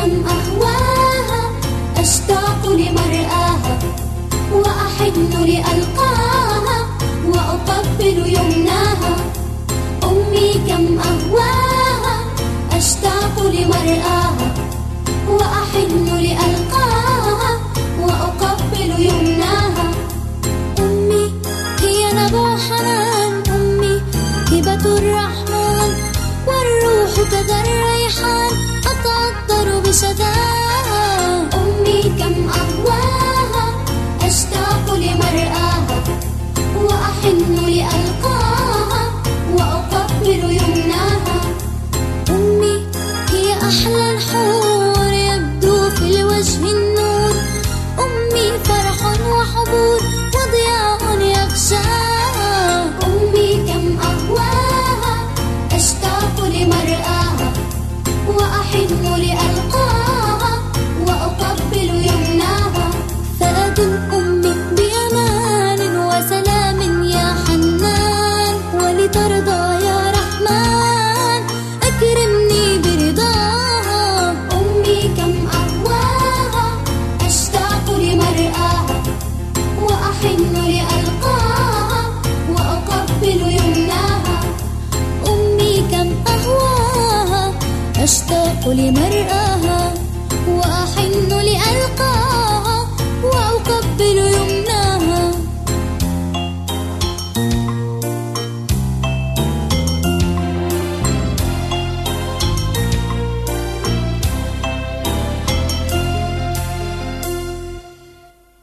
كم أهواها أشتاق لمرآها وأحن لألقاها وأقبل يمناها. أمي كم أهواها أشتاق لمرآها وأحن لألقاها وأقبل يمناها. أمي هي نبع حنان أمي هبة الرحمن والروح كذا الريحان. so that لمرآها وأحياها